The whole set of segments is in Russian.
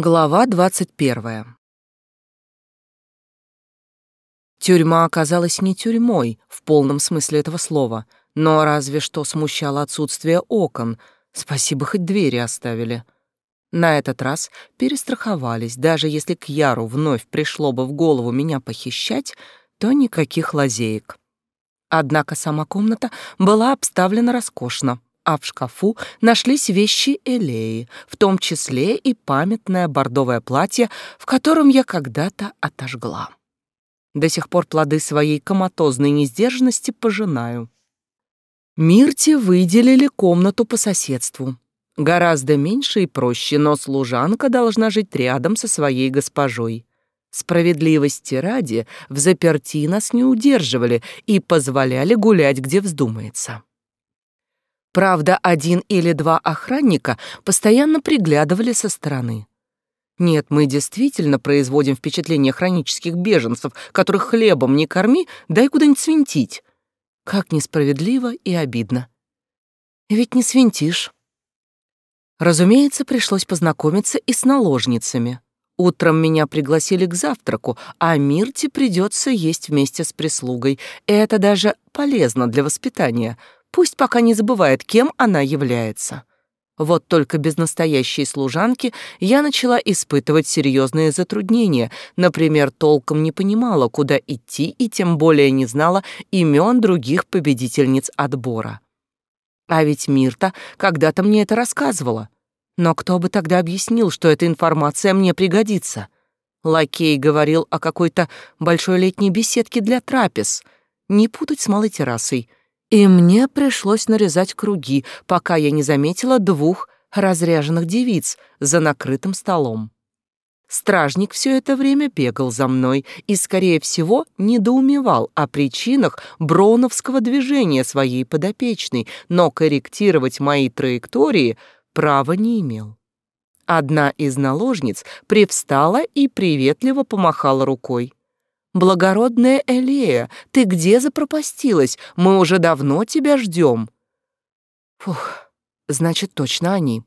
Глава двадцать первая. Тюрьма оказалась не тюрьмой в полном смысле этого слова, но разве что смущало отсутствие окон. Спасибо, хоть двери оставили. На этот раз перестраховались, даже если к Яру вновь пришло бы в голову меня похищать, то никаких лазеек. Однако сама комната была обставлена роскошно а в шкафу нашлись вещи Элеи, в том числе и памятное бордовое платье, в котором я когда-то отожгла. До сих пор плоды своей коматозной несдержанности пожинаю. Мирте выделили комнату по соседству. Гораздо меньше и проще, но служанка должна жить рядом со своей госпожой. Справедливости ради, в заперти нас не удерживали и позволяли гулять, где вздумается. Правда, один или два охранника постоянно приглядывали со стороны. Нет, мы действительно производим впечатление хронических беженцев, которых хлебом не корми, дай куда-нибудь свинтить. Как несправедливо и обидно. Ведь не свинтишь. Разумеется, пришлось познакомиться и с наложницами. Утром меня пригласили к завтраку, а Мирте придется есть вместе с прислугой. Это даже полезно для воспитания — Пусть пока не забывает, кем она является. Вот только без настоящей служанки я начала испытывать серьезные затруднения. Например, толком не понимала, куда идти, и тем более не знала имен других победительниц отбора. А ведь Мирта когда-то мне это рассказывала. Но кто бы тогда объяснил, что эта информация мне пригодится? Лакей говорил о какой-то большой летней беседке для трапез. Не путать с малой террасой — и мне пришлось нарезать круги, пока я не заметила двух разряженных девиц за накрытым столом. Стражник все это время бегал за мной и, скорее всего, недоумевал о причинах броуновского движения своей подопечной, но корректировать мои траектории права не имел. Одна из наложниц привстала и приветливо помахала рукой. «Благородная Элея, ты где запропастилась? Мы уже давно тебя ждем». Фух, значит, точно они.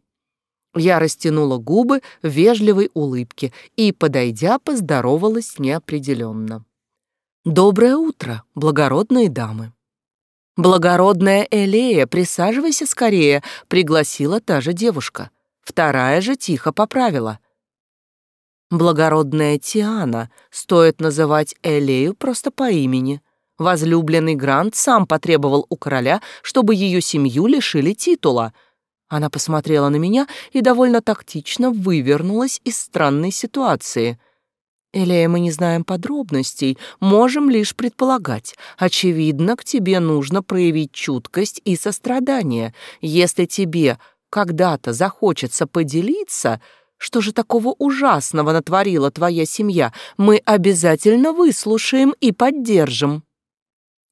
Я растянула губы в вежливой улыбке и, подойдя, поздоровалась неопределенно. «Доброе утро, благородные дамы!» «Благородная Элея, присаживайся скорее», — пригласила та же девушка. Вторая же тихо поправила — Благородная Тиана, стоит называть Элею просто по имени. Возлюбленный Грант сам потребовал у короля, чтобы ее семью лишили титула. Она посмотрела на меня и довольно тактично вывернулась из странной ситуации. Элея, мы не знаем подробностей, можем лишь предполагать. Очевидно, к тебе нужно проявить чуткость и сострадание. Если тебе когда-то захочется поделиться — что же такого ужасного натворила твоя семья? Мы обязательно выслушаем и поддержим».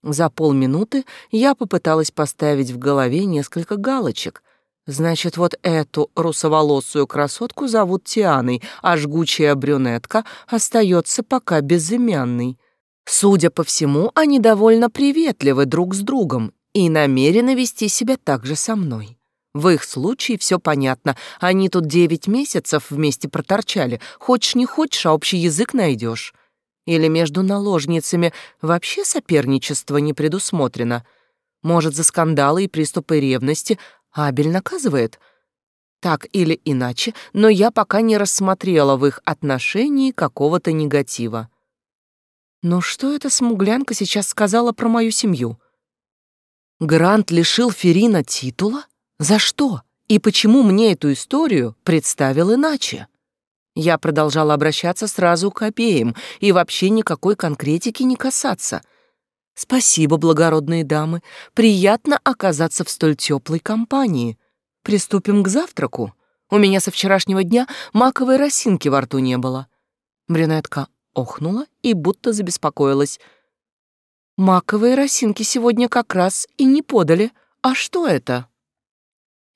За полминуты я попыталась поставить в голове несколько галочек. Значит, вот эту русоволосую красотку зовут Тианой, а жгучая брюнетка остается пока безымянной. Судя по всему, они довольно приветливы друг с другом и намерены вести себя так же со мной. В их случае все понятно. Они тут девять месяцев вместе проторчали. Хочешь не хочешь, а общий язык найдешь. Или между наложницами вообще соперничество не предусмотрено. Может, за скандалы и приступы ревности Абель наказывает? Так или иначе, но я пока не рассмотрела в их отношении какого-то негатива. Но что эта смуглянка сейчас сказала про мою семью? Грант лишил Ферина титула? За что? И почему мне эту историю представил иначе? Я продолжала обращаться сразу к обеим и вообще никакой конкретики не касаться. Спасибо, благородные дамы. Приятно оказаться в столь теплой компании. Приступим к завтраку. У меня со вчерашнего дня маковой росинки во рту не было. Брюнетка охнула и будто забеспокоилась. Маковые росинки сегодня как раз и не подали. А что это?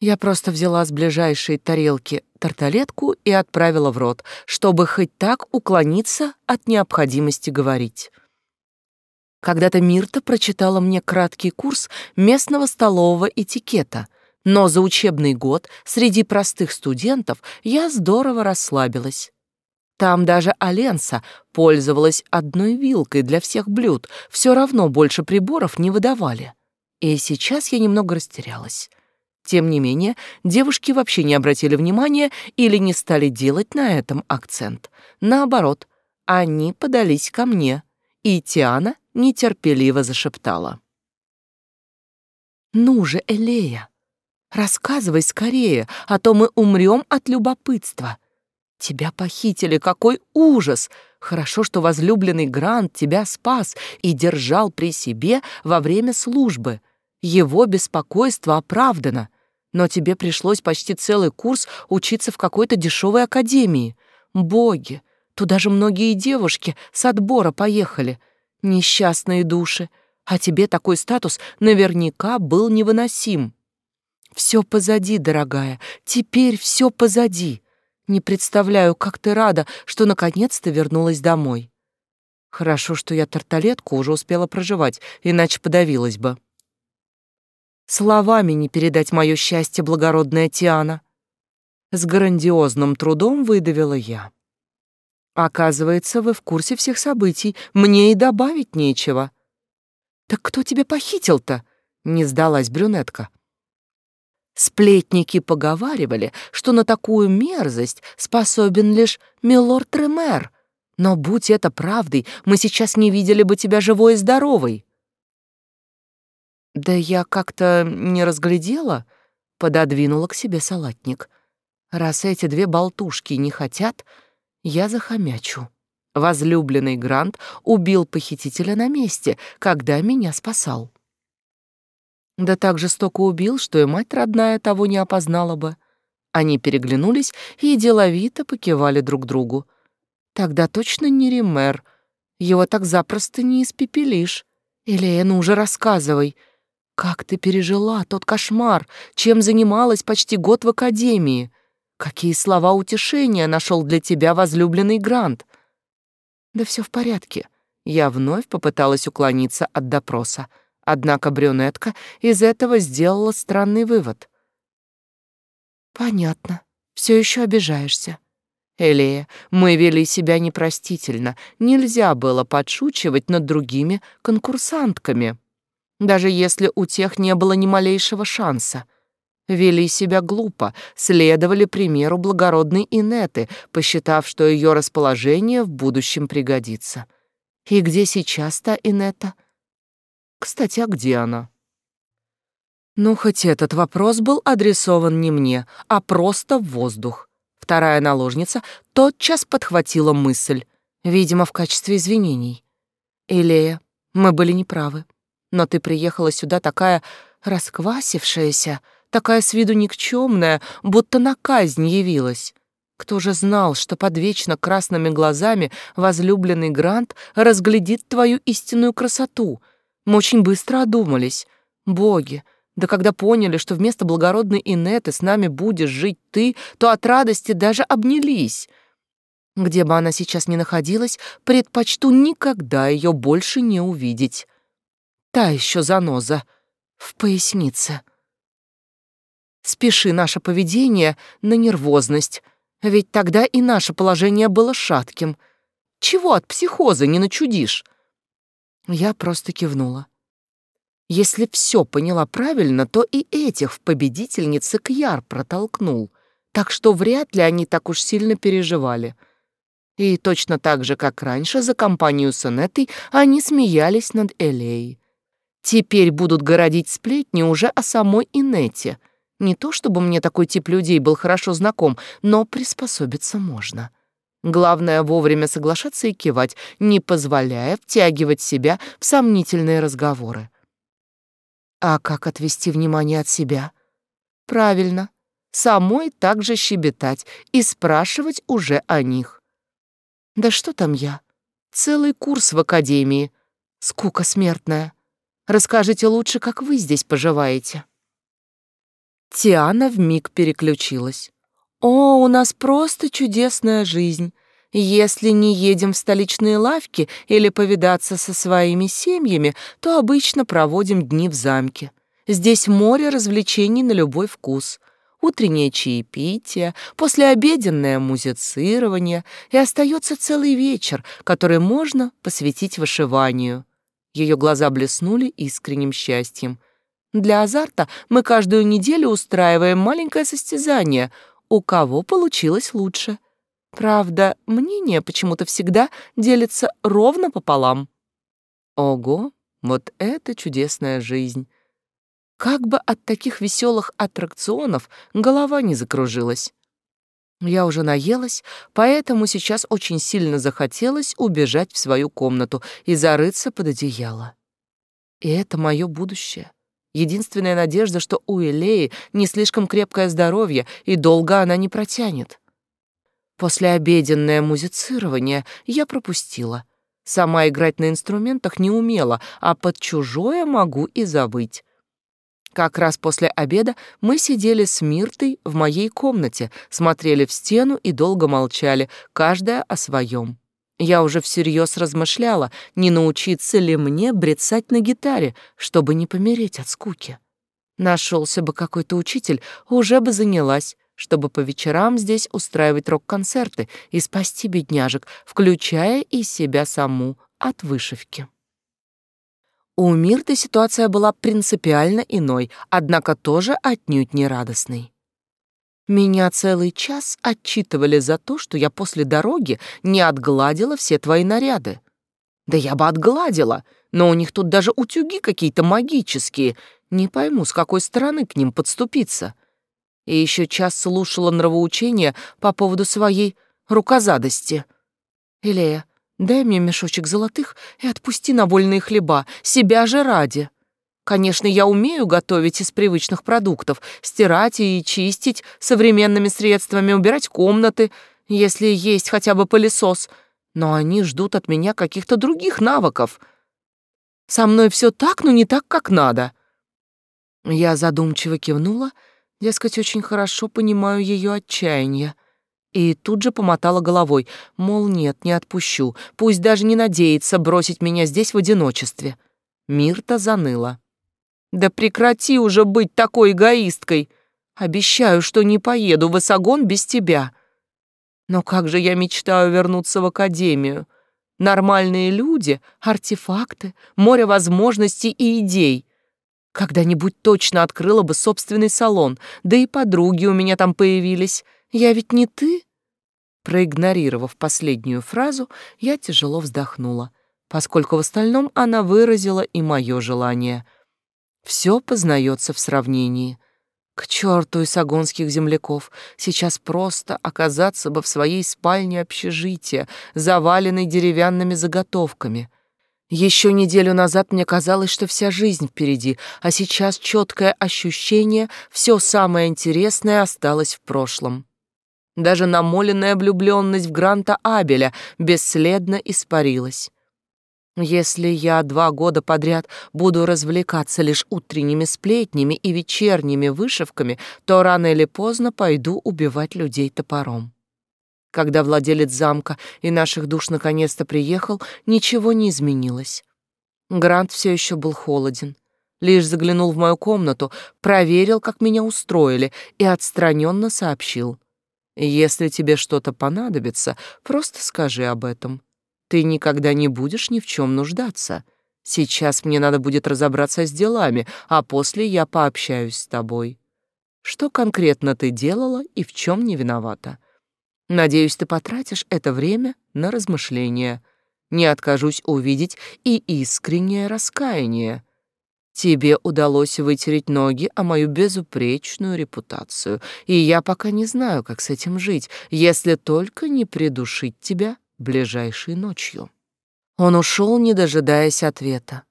Я просто взяла с ближайшей тарелки тарталетку и отправила в рот, чтобы хоть так уклониться от необходимости говорить. Когда-то Мирта прочитала мне краткий курс местного столового этикета, Но за учебный год среди простых студентов я здорово расслабилась. Там даже Аленса пользовалась одной вилкой для всех блюд, все равно больше приборов не выдавали. И сейчас я немного растерялась. Тем не менее, девушки вообще не обратили внимания или не стали делать на этом акцент. Наоборот, они подались ко мне, и Тиана нетерпеливо зашептала. «Ну же, Элея, рассказывай скорее, а то мы умрем от любопытства. Тебя похитили, какой ужас! Хорошо, что возлюбленный Грант тебя спас и держал при себе во время службы. Его беспокойство оправдано, но тебе пришлось почти целый курс учиться в какой-то дешевой академии. Боги, туда же многие девушки с отбора поехали. Несчастные души. А тебе такой статус наверняка был невыносим. Все позади, дорогая, теперь все позади. Не представляю, как ты рада, что наконец-то вернулась домой. Хорошо, что я тарталетку уже успела проживать, иначе подавилась бы. Словами не передать мое счастье, благородная Тиана. С грандиозным трудом выдавила я. Оказывается, вы в курсе всех событий, мне и добавить нечего. Так кто тебя похитил-то? Не сдалась брюнетка. Сплетники поговаривали, что на такую мерзость способен лишь милорд Тремер. Но будь это правдой, мы сейчас не видели бы тебя живой и здоровой. Да я как-то не разглядела, пододвинула к себе салатник. Раз эти две болтушки не хотят, я захомячу. Возлюбленный Грант убил похитителя на месте, когда меня спасал. Да так жестоко убил, что и мать родная того не опознала бы. Они переглянулись и деловито покивали друг другу. Тогда точно не Ример. Его так запросто не испепелишь. Элея, ну уже рассказывай. Как ты пережила тот кошмар? Чем занималась почти год в академии? Какие слова утешения нашел для тебя возлюбленный Грант? Да все в порядке. Я вновь попыталась уклониться от допроса. Однако брюнетка из этого сделала странный вывод. Понятно. Все еще обижаешься. Элея, мы вели себя непростительно. Нельзя было подшучивать над другими конкурсантками, даже если у тех не было ни малейшего шанса. Вели себя глупо, следовали примеру благородной Инеты, посчитав, что ее расположение в будущем пригодится. И где сейчас та Инета? Кстати, а где она? Ну, хоть этот вопрос был адресован не мне, а просто в воздух. Вторая наложница тотчас подхватила мысль, видимо, в качестве извинений. «Илея, мы были неправы, но ты приехала сюда такая расквасившаяся, такая с виду никчемная, будто на казнь явилась. Кто же знал, что под вечно красными глазами возлюбленный Грант разглядит твою истинную красоту? Мы очень быстро одумались. Боги, да когда поняли, что вместо благородной Инеты с нами будешь жить ты, то от радости даже обнялись. Где бы она сейчас ни находилась, предпочту никогда ее больше не увидеть. Та еще заноза в пояснице. Спеши наше поведение на нервозность, ведь тогда и наше положение было шатким. Чего от психоза не начудишь?» Я просто кивнула. Если все поняла правильно, то и этих в победительнице Кьяр протолкнул, так что вряд ли они так уж сильно переживали. И точно так же, как раньше, за компанию с Анеттой они смеялись над Элей. Теперь будут городить сплетни уже о самой Инете — не то чтобы мне такой тип людей был хорошо знаком, но приспособиться можно. Главное вовремя соглашаться и кивать, не позволяя втягивать себя в сомнительные разговоры. А как отвести внимание от себя? Правильно, самой также щебетать и спрашивать уже о них. Да что там я? Целый курс в академии. Скука смертная. Расскажите лучше, как вы здесь поживаете. Тиана вмиг переключилась. «О, у нас просто чудесная жизнь. Если не едем в столичные лавки или повидаться со своими семьями, то обычно проводим дни в замке. Здесь море развлечений на любой вкус. Утреннее чаепитие, послеобеденное музицирование, и остается целый вечер, который можно посвятить вышиванию. Ее глаза блеснули искренним счастьем. Для азарта мы каждую неделю устраиваем маленькое состязание, у кого получилось лучше. Правда, мнение почему-то всегда делится ровно пополам. Ого, вот это чудесная жизнь. Как бы от таких веселых аттракционов голова не закружилась. Я уже наелась, поэтому сейчас очень сильно захотелось убежать в свою комнату и зарыться под одеяло. И это мое будущее. Единственная надежда, что у Элеи не слишком крепкое здоровье, и долго она не протянет. Послеобеденное музицирование я пропустила. Сама играть на инструментах не умела, а под чужое могу и забыть. Как раз после обеда мы сидели с Миртой в моей комнате, смотрели в стену и долго молчали, каждая о своем. Я уже всерьез размышляла, не научиться ли мне брецать на гитаре, чтобы не помереть от скуки. Нашелся бы какой-то учитель, уже бы занялась, чтобы по вечерам здесь устраивать рок-концерты и спасти бедняжек, включая и себя саму от вышивки. У Мирты ситуация была принципиально иной, однако тоже отнюдь не радостной. Меня целый час отчитывали за то, что я после дороги не отгладила все твои наряды. Да я бы отгладила, но у них тут даже утюги какие-то магические. Не пойму, с какой стороны к ним подступиться. И еще час слушала нравоучения по поводу своей рукозадости. Илея, Дай мне мешочек золотых и отпусти на вольные хлеба, себя же ради. Конечно, я умею готовить из привычных продуктов, стирать и чистить современными средствами, убирать комнаты, если есть хотя бы пылесос, но они ждут от меня каких-то других навыков. Со мной все так, но не так, как надо. Я задумчиво кивнула, дескать, очень хорошо понимаю ее отчаяние. И тут же помотала головой, мол, нет, не отпущу, пусть даже не надеется бросить меня здесь в одиночестве. Мирта заныла. «Да прекрати уже быть такой эгоисткой! Обещаю, что не поеду в Высогон без тебя. Но как же я мечтаю вернуться в академию. Нормальные люди, артефакты, море возможностей и идей. Когда-нибудь точно открыла бы собственный салон, да и подруги у меня там появились». Я ведь не ты?» Проигнорировав последнюю фразу, я тяжело вздохнула, поскольку в остальном она выразила и мое желание. Все познается в сравнении. К черту и сагонских земляков, сейчас просто оказаться бы в своей спальне общежития, заваленной деревянными заготовками. Еще неделю назад мне казалось, что вся жизнь впереди, а сейчас четкое ощущение, все самое интересное осталось в прошлом. Даже намоленная влюбленность в Гранта Абеля бесследно испарилась. Если я два года подряд буду развлекаться лишь утренними сплетнями и вечерними вышивками, то рано или поздно пойду убивать людей топором. Когда владелец замка и наших душ наконец-то приехал, ничего не изменилось. Грант все еще был холоден. Лишь заглянул в мою комнату, проверил, как меня устроили, и отстраненно сообщил. Если тебе что-то понадобится, просто скажи об этом. Ты никогда не будешь ни в чем нуждаться. Сейчас мне надо будет разобраться с делами, а после я пообщаюсь с тобой. Что конкретно ты делала и в чем не виновата? Надеюсь, ты потратишь это время на размышления. Не откажусь увидеть и искреннее раскаяние. Тебе удалось вытереть ноги о мою безупречную репутацию, и я пока не знаю, как с этим жить, если только не придушить тебя ближайшей ночью». Он ушел, не дожидаясь ответа.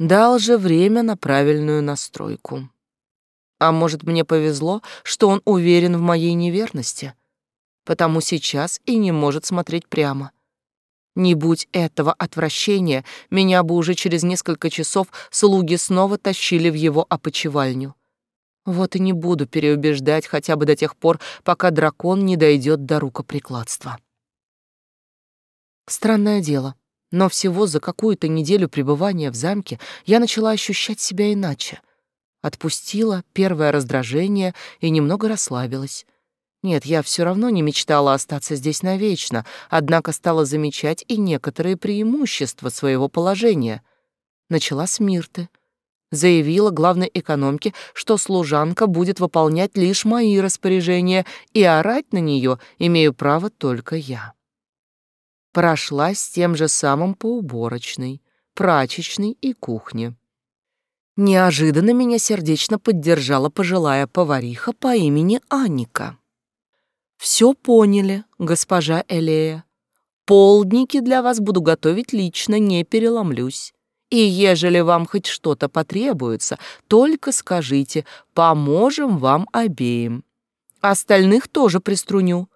Дал же время на правильную настройку. А может, мне повезло, что он уверен в моей неверности, потому сейчас и не может смотреть прямо. Не будь этого отвращения, меня бы уже через несколько часов слуги снова тащили в его опочивальню. Вот и не буду переубеждать хотя бы до тех пор, пока дракон не дойдет до рукоприкладства. Странное дело, Но всего за какую-то неделю пребывания в замке я начала ощущать себя иначе. Отпустила первое раздражение и немного расслабилась. Нет, я все равно не мечтала остаться здесь навечно, однако стала замечать и некоторые преимущества своего положения. Начала с Мирты. Заявила главной экономке, что служанка будет выполнять лишь мои распоряжения, и орать на нее имею право только я. Прошлась тем же самым по уборочной, прачечной и кухне. Неожиданно меня сердечно поддержала пожилая повариха по имени Анника. Все поняли, госпожа Элея. Полдники для вас буду готовить лично, не переломлюсь. И ежели вам хоть что-то потребуется, только скажите, поможем вам обеим. Остальных тоже приструню.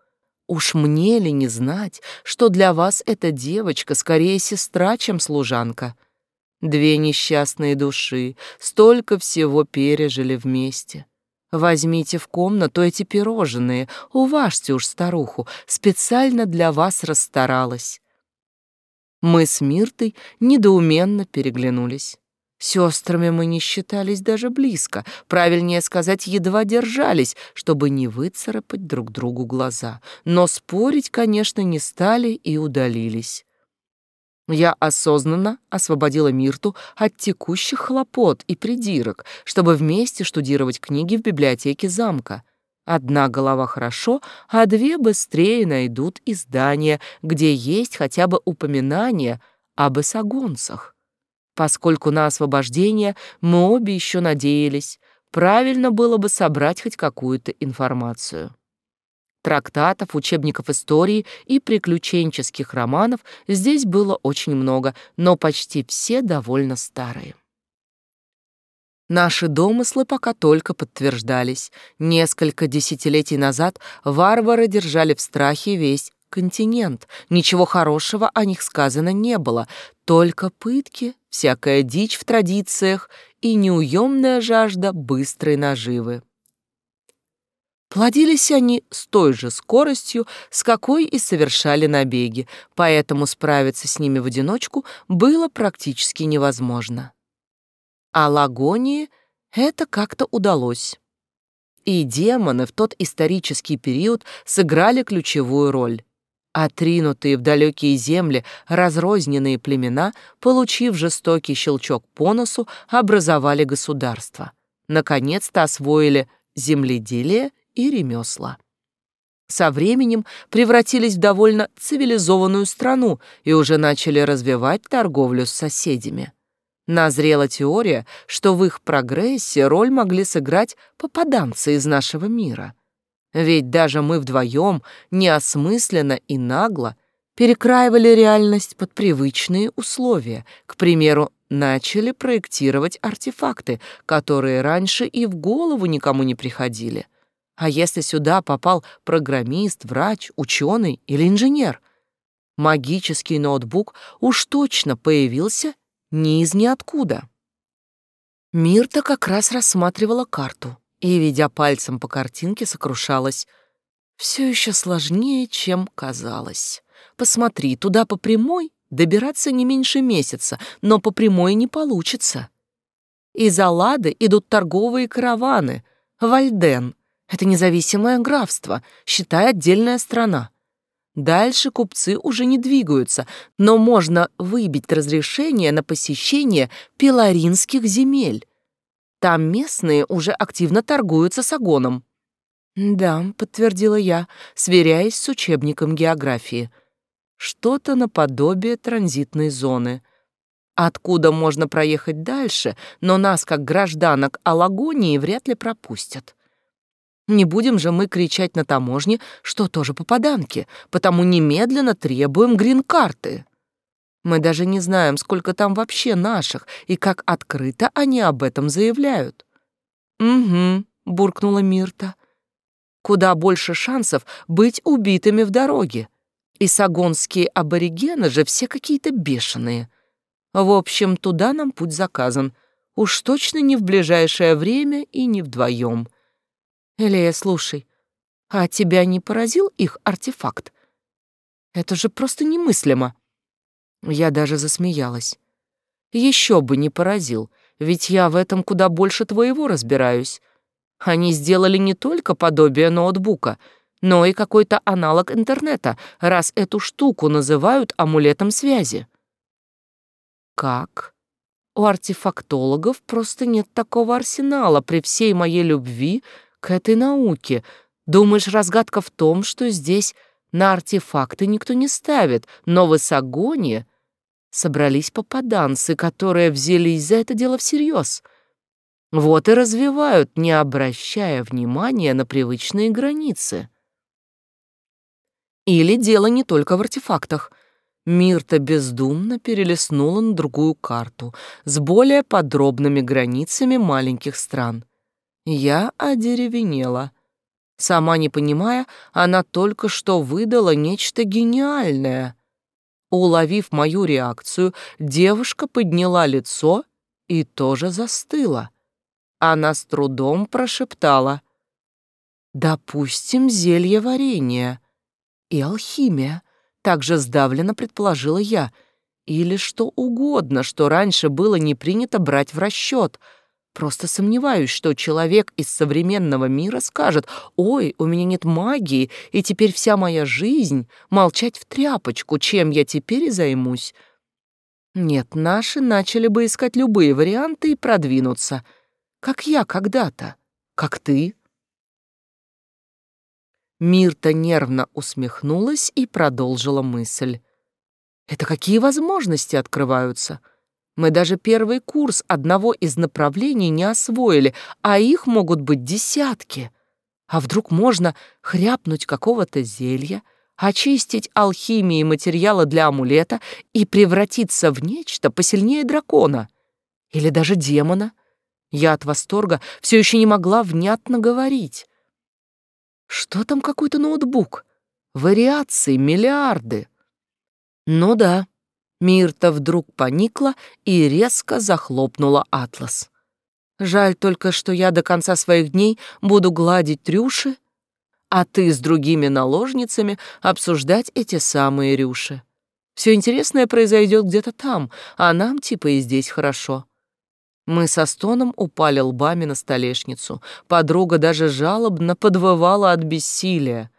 Уж мне ли не знать, что для вас эта девочка скорее сестра, чем служанка? Две несчастные души столько всего пережили вместе. Возьмите в комнату эти пирожные, уважьте уж старуху, специально для вас расстаралась. Мы с Миртой недоуменно переглянулись. Сестрами мы не считались даже близко, правильнее сказать, едва держались, чтобы не выцарапать друг другу глаза. Но спорить, конечно, не стали и удалились. Я осознанно освободила Мирту от текущих хлопот и придирок, чтобы вместе штудировать книги в библиотеке замка. Одна голова хорошо, а две быстрее найдут издания, где есть хотя бы упоминание об эсогонцах. Поскольку на освобождение мы обе еще надеялись, правильно было бы собрать хоть какую-то информацию. Трактатов, учебников истории и приключенческих романов здесь было очень много, но почти все довольно старые. Наши домыслы пока только подтверждались. Несколько десятилетий назад варвары держали в страхе весь континент. Ничего хорошего о них сказано не было, только пытки, всякая дичь в традициях и неуемная жажда быстрой наживы. Плодились они с той же скоростью, с какой и совершали набеги, поэтому справиться с ними в одиночку было практически невозможно. А Лагонии это как-то удалось. И демоны в тот исторический период сыграли ключевую роль. Отринутые в далекие земли разрозненные племена, получив жестокий щелчок по носу, образовали государство. Наконец-то освоили земледелие и ремесла. Со временем превратились в довольно цивилизованную страну и уже начали развивать торговлю с соседями. Назрела теория, что в их прогрессе роль могли сыграть попаданцы из нашего мира. Ведь даже мы вдвоем неосмысленно и нагло перекраивали реальность под привычные условия. К примеру, начали проектировать артефакты, которые раньше и в голову никому не приходили. А если сюда попал программист, врач, ученый или инженер? Магический ноутбук уж точно появился не из ниоткуда. Мирта как раз рассматривала карту и, ведя пальцем по картинке, сокрушалась. Все еще сложнее, чем казалось. Посмотри, туда по прямой добираться не меньше месяца, но по прямой не получится. Из Аллады идут торговые караваны. Вальден — это независимое графство, считай отдельная страна. Дальше купцы уже не двигаются, но можно выбить разрешение на посещение пеларинских земель. Там местные уже активно торгуются с огоном. «Да», — подтвердила я, сверяясь с учебником географии. «Что-то наподобие транзитной зоны. Откуда можно проехать дальше, но нас, как гражданок Алагонии, вряд ли пропустят. Не будем же мы кричать на таможне, что тоже попаданки, потому немедленно требуем грин-карты. Мы даже не знаем, сколько там вообще наших и как открыто они об этом заявляют. «Угу», — буркнула Мирта. «Куда больше шансов быть убитыми в дороге. И сагонские аборигены же все какие-то бешеные. В общем, туда нам путь заказан. Уж точно не в ближайшее время и не вдвоем. Элея, слушай, а тебя не поразил их артефакт? Это же просто немыслимо. Я даже засмеялась. Еще бы не поразил, ведь я в этом куда больше твоего разбираюсь. Они сделали не только подобие ноутбука, но и какой-то аналог интернета, раз эту штуку называют амулетом связи. Как? У артефактологов просто нет такого арсенала при всей моей любви к этой науке. Думаешь, разгадка в том, что здесь на артефакты никто не ставит, но в Исагоне собрались попаданцы, которые взялись за это дело всерьез. Вот и развивают, не обращая внимания на привычные границы. Или дело не только в артефактах. Мирта бездумно перелистнула на другую карту с более подробными границами маленьких стран. Я одеревенела. Сама не понимая, она только что выдала нечто гениальное. Уловив мою реакцию, девушка подняла лицо и тоже застыла. Она с трудом прошептала. «Допустим, зелье варенья и алхимия», — также сдавленно предположила я, или что угодно, что раньше было не принято брать в расчет. Просто сомневаюсь, что человек из современного мира скажет «Ой, у меня нет магии, и теперь вся моя жизнь — молчать в тряпочку, чем я теперь и займусь». Нет, наши начали бы искать любые варианты и продвинуться. Как я когда-то, как ты. Мирта нервно усмехнулась и продолжила мысль. «Это какие возможности открываются? Мы даже первый курс одного из направлений не освоили, а их могут быть десятки. А вдруг можно хряпнуть какого-то зелья, очистить алхимией материала для амулета и превратиться в нечто посильнее дракона? Или даже демона?» Я от восторга все еще не могла внятно говорить. Что там какой-то ноутбук? Вариаций миллиарды. Ну да. Мирта вдруг поникла и резко захлопнула атлас. Жаль только, что я до конца своих дней буду гладить трюши, а ты с другими наложницами обсуждать эти самые рюши. Все интересное произойдет где-то там, а нам типа и здесь хорошо. Мы со стоном упали лбами на столешницу. Подруга даже жалобно подвывала от бессилия.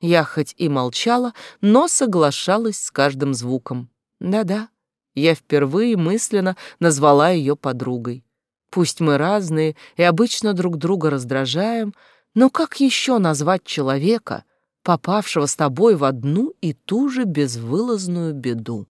Я хоть и молчала, но соглашалась с каждым звуком. Да-да, я впервые мысленно назвала ее подругой. Пусть мы разные и обычно друг друга раздражаем, но как еще назвать человека, попавшего с тобой в одну и ту же безвылазную беду?